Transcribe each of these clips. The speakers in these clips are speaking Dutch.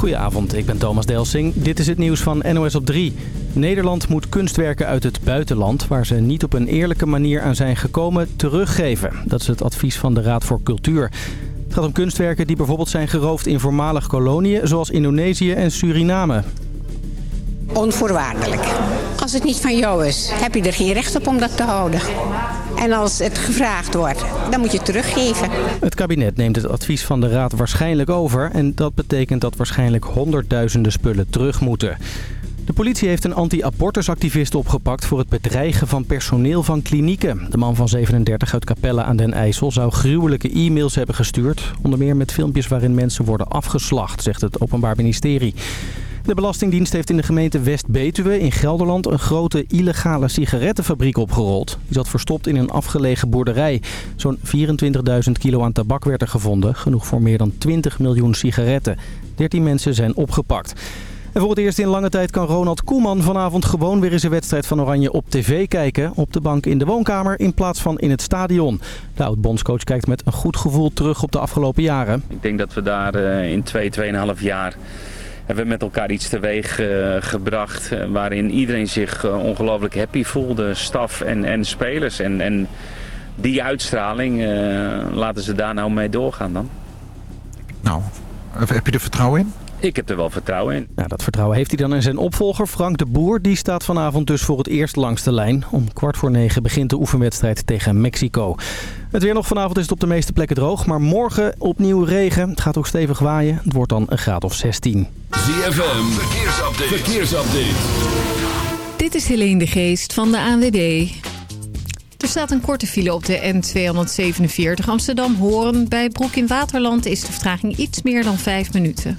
Goedenavond, ik ben Thomas Delsing. Dit is het nieuws van NOS op 3. Nederland moet kunstwerken uit het buitenland... waar ze niet op een eerlijke manier aan zijn gekomen, teruggeven. Dat is het advies van de Raad voor Cultuur. Het gaat om kunstwerken die bijvoorbeeld zijn geroofd in voormalige koloniën... zoals Indonesië en Suriname. Onvoorwaardelijk. Als het niet van jou is, heb je er geen recht op om dat te houden. En als het gevraagd wordt, dan moet je het teruggeven. Het kabinet neemt het advies van de Raad waarschijnlijk over... en dat betekent dat waarschijnlijk honderdduizenden spullen terug moeten. De politie heeft een anti-abortusactivist opgepakt voor het bedreigen van personeel van klinieken. De man van 37 uit Capelle aan den IJssel zou gruwelijke e-mails hebben gestuurd. Onder meer met filmpjes waarin mensen worden afgeslacht, zegt het Openbaar Ministerie. De Belastingdienst heeft in de gemeente West-Betuwe in Gelderland een grote illegale sigarettenfabriek opgerold. Die zat verstopt in een afgelegen boerderij. Zo'n 24.000 kilo aan tabak werd er gevonden, genoeg voor meer dan 20 miljoen sigaretten. 13 mensen zijn opgepakt. En voor het eerst in lange tijd kan Ronald Koeman vanavond gewoon weer eens een wedstrijd van Oranje op tv kijken. Op de bank in de woonkamer in plaats van in het stadion. De oud-bondscoach kijkt met een goed gevoel terug op de afgelopen jaren. Ik denk dat we daar eh, in twee, tweeënhalf jaar hebben we met elkaar iets teweeg uh, gebracht uh, waarin iedereen zich uh, ongelooflijk happy voelde, staf en, en spelers. En, en die uitstraling, laten ze daar nou mee doorgaan dan. Nou, heb je er vertrouwen in? Ik heb er wel vertrouwen in. Nou, dat vertrouwen heeft hij dan in zijn opvolger Frank de Boer. Die staat vanavond dus voor het eerst langs de lijn. Om kwart voor negen begint de oefenwedstrijd tegen Mexico. Het weer nog vanavond is het op de meeste plekken droog. Maar morgen opnieuw regen. Het gaat ook stevig waaien. Het wordt dan een graad of 16. ZFM, verkeersupdate. verkeersupdate. Dit is Helene de Geest van de ANWB. Er staat een korte file op de N247 Amsterdam-Hoorn. Bij Broek in Waterland is de vertraging iets meer dan 5 minuten.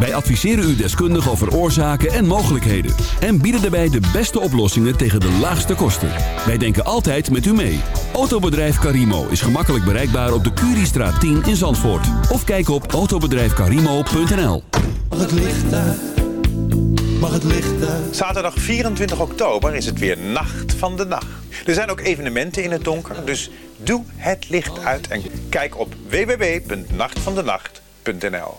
Wij adviseren u deskundig over oorzaken en mogelijkheden. En bieden daarbij de beste oplossingen tegen de laagste kosten. Wij denken altijd met u mee. Autobedrijf Carimo is gemakkelijk bereikbaar op de Curiestraat 10 in Zandvoort. Of kijk op autobedrijfcarimo.nl Mag het licht uit? Mag het licht uit? Zaterdag 24 oktober is het weer Nacht van de Nacht. Er zijn ook evenementen in het donker, dus doe het licht uit en kijk op www.nachtvandenacht.nl.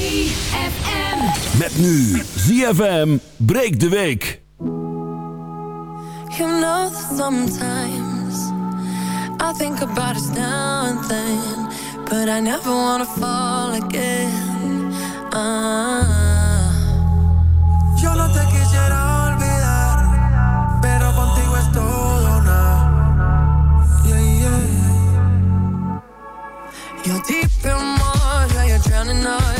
ZFM. Met nu ZFM breekt de week. You know that sometimes I think about us now and then, but I never wanna fall again. Ah. Yo no te quisiera olvidar, pero contigo es todo nada. Yeah, yeah. You're deep in water, you're drowning us.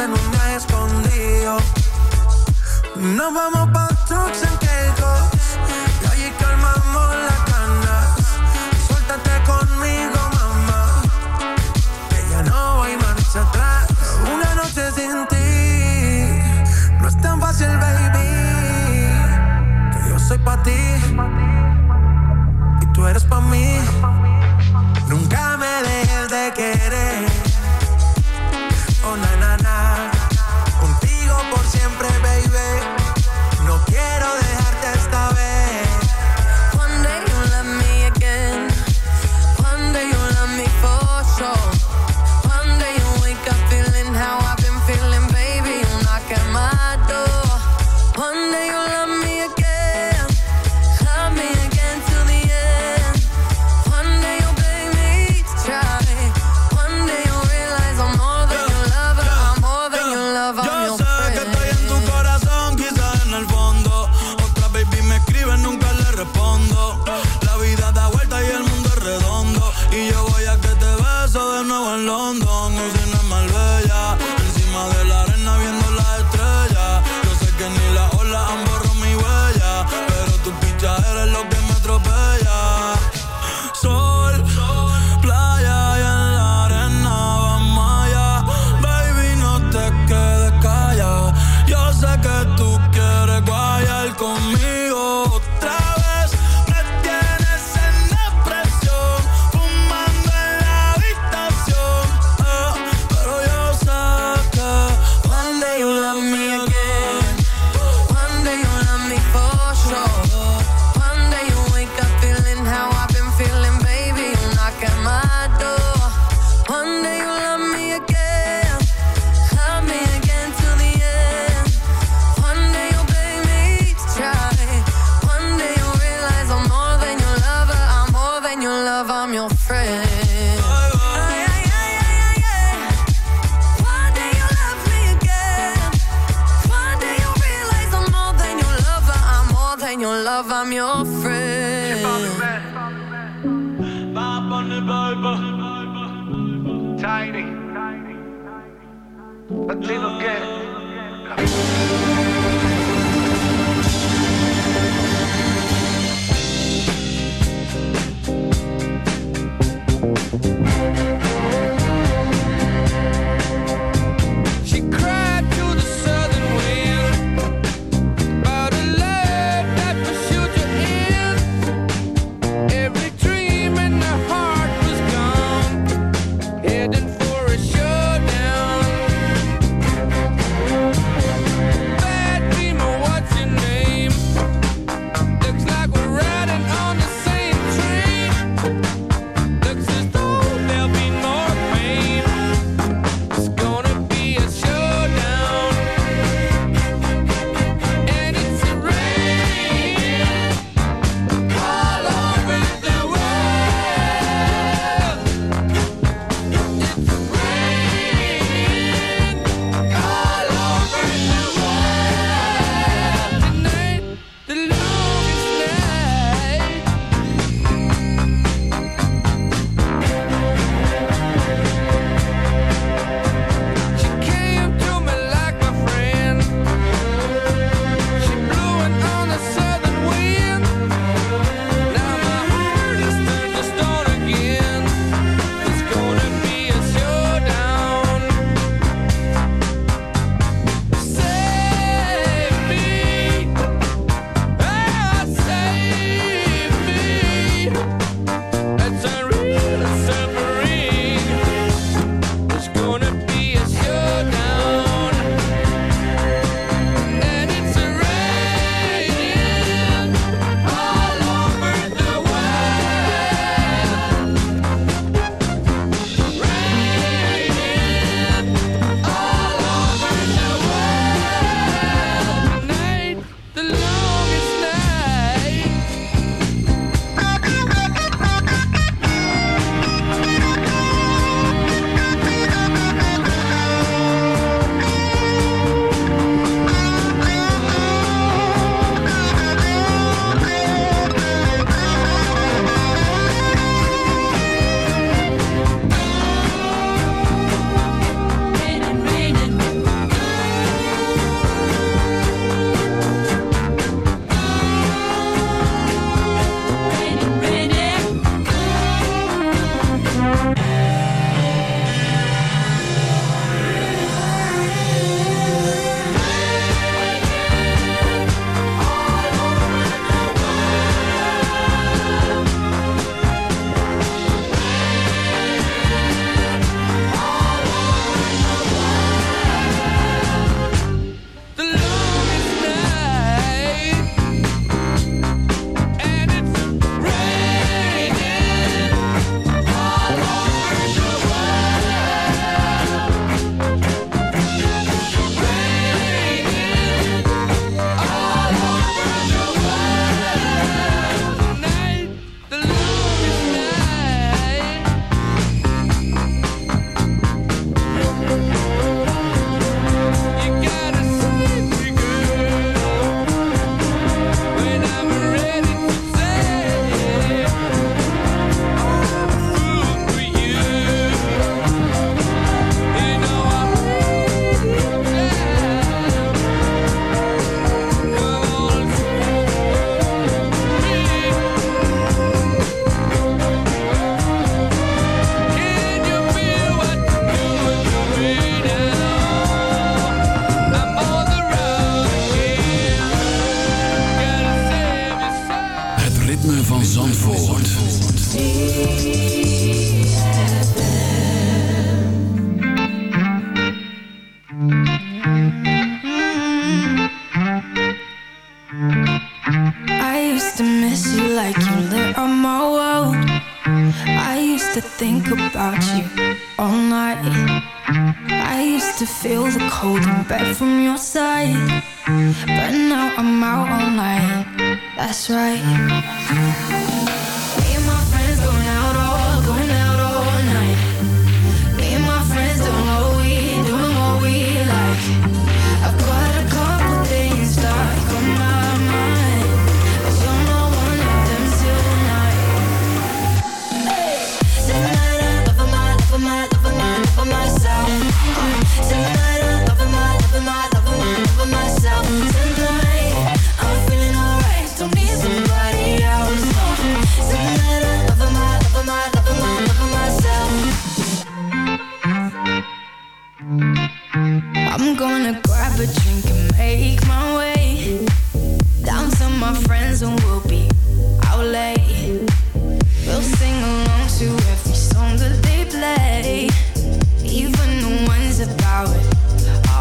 en un escondido. Nos vamos pa' trucks en Keikos y allí calmamos las canas. Suéltate conmigo, mamá, que ya no voy marcha atrás. Una noche sin ti no es tan fácil, baby, que yo soy pa' ti y tú eres pa' mí. Nunca me dejes de que no friend. Tiny. Tiny. Tiny. Tiny. Tiny.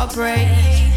Heartbreak.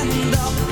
And up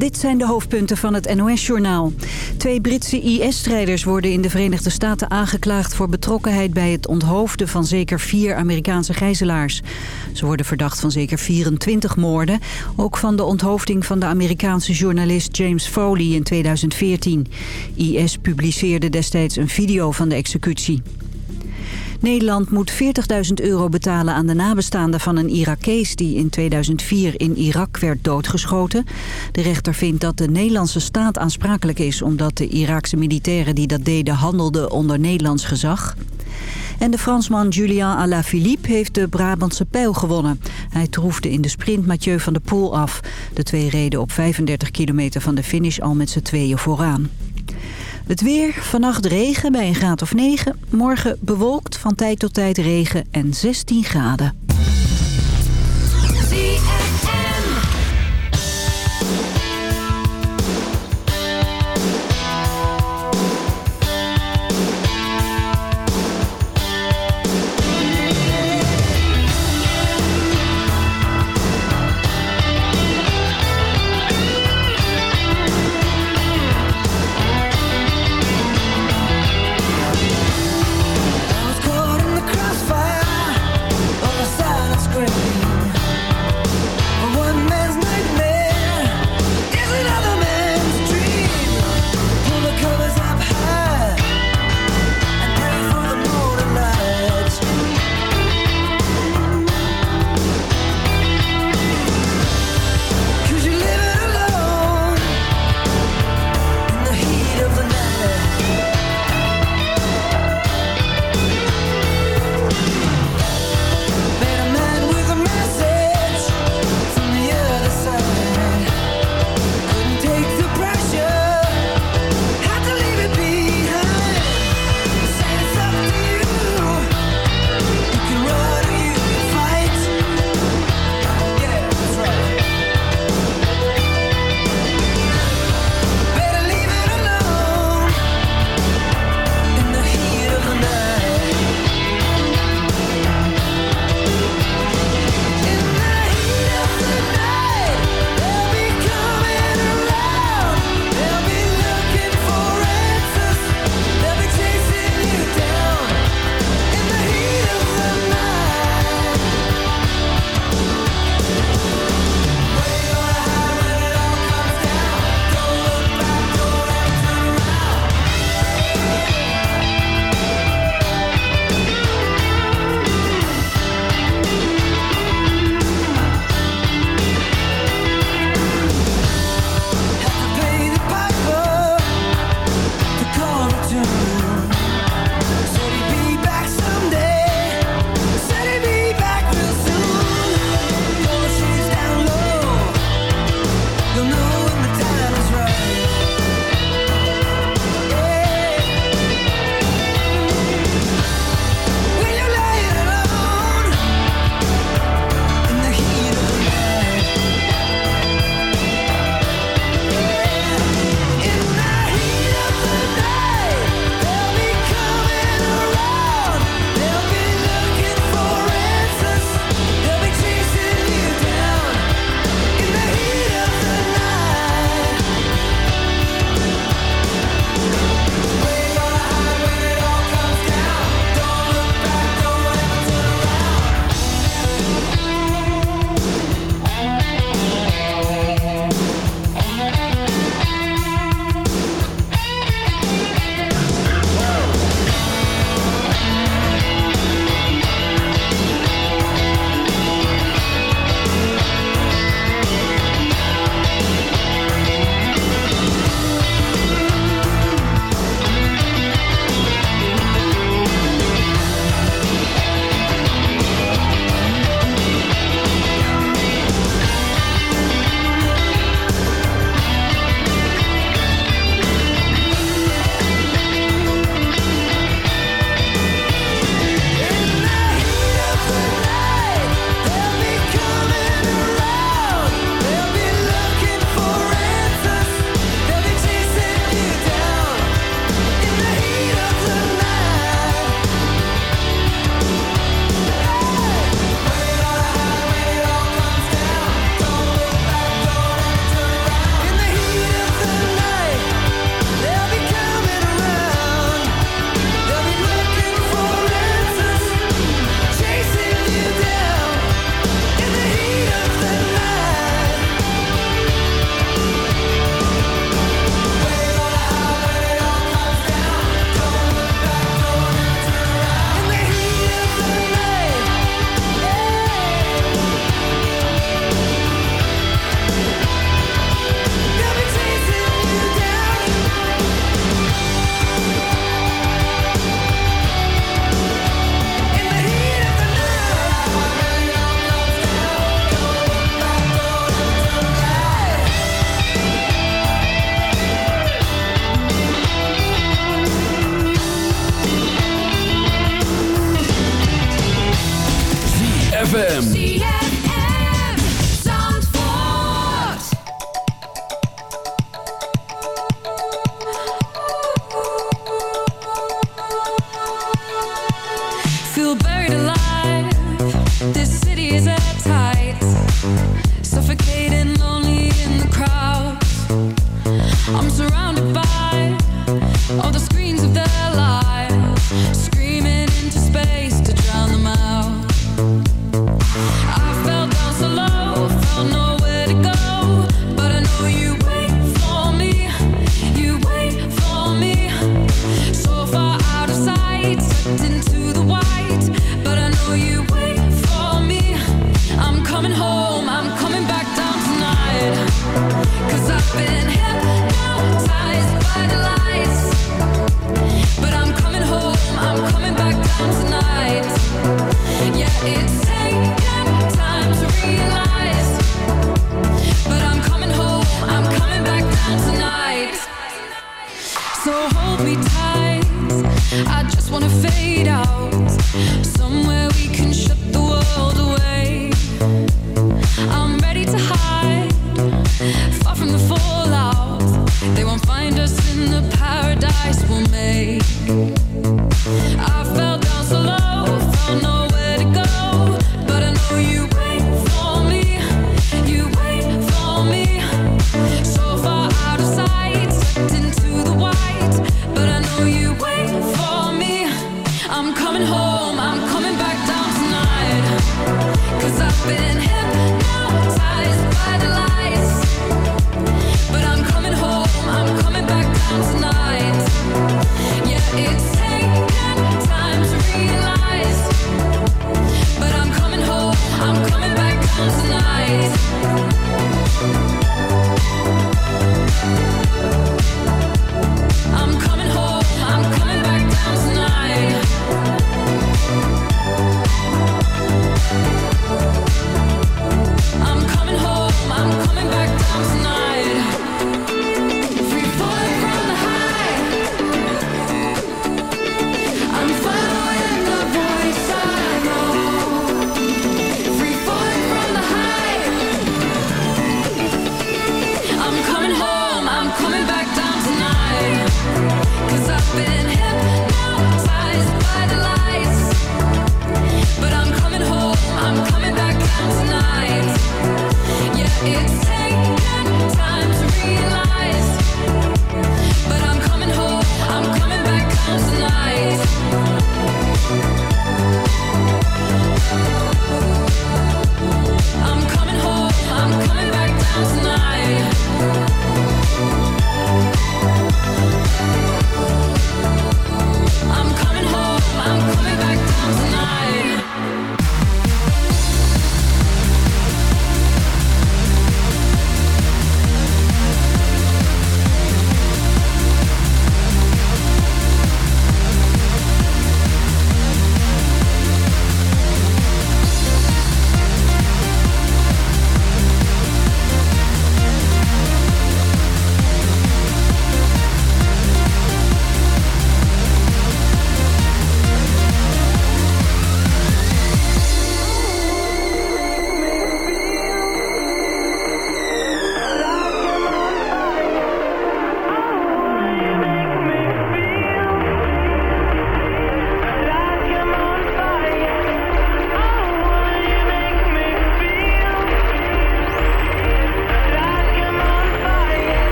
dit zijn de hoofdpunten van het NOS-journaal. Twee Britse IS-strijders worden in de Verenigde Staten aangeklaagd... voor betrokkenheid bij het onthoofden van zeker vier Amerikaanse gijzelaars. Ze worden verdacht van zeker 24 moorden. Ook van de onthoofding van de Amerikaanse journalist James Foley in 2014. IS publiceerde destijds een video van de executie. Nederland moet 40.000 euro betalen aan de nabestaanden van een Irakees die in 2004 in Irak werd doodgeschoten. De rechter vindt dat de Nederlandse staat aansprakelijk is omdat de Iraakse militairen die dat deden handelden onder Nederlands gezag. En de Fransman Julien Alaphilippe heeft de Brabantse pijl gewonnen. Hij troefde in de sprint Mathieu van der Poel af. De twee reden op 35 kilometer van de finish al met z'n tweeën vooraan. Het weer, vannacht regen bij een graad of 9. Morgen bewolkt, van tijd tot tijd regen en 16 graden.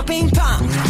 My ping pong.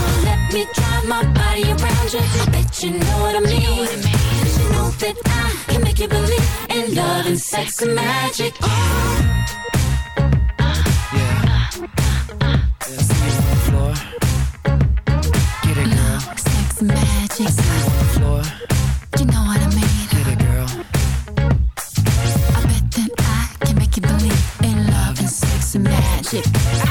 Let me drive my body around you. I bet you know what I mean. You know what I Cause you know that I can make you believe in love and sex and magic. Oh. Floor. Get it, girl. Sex and magic. Floor. You know what I mean. Get it, girl. I bet that I can make you believe in love and sex and magic.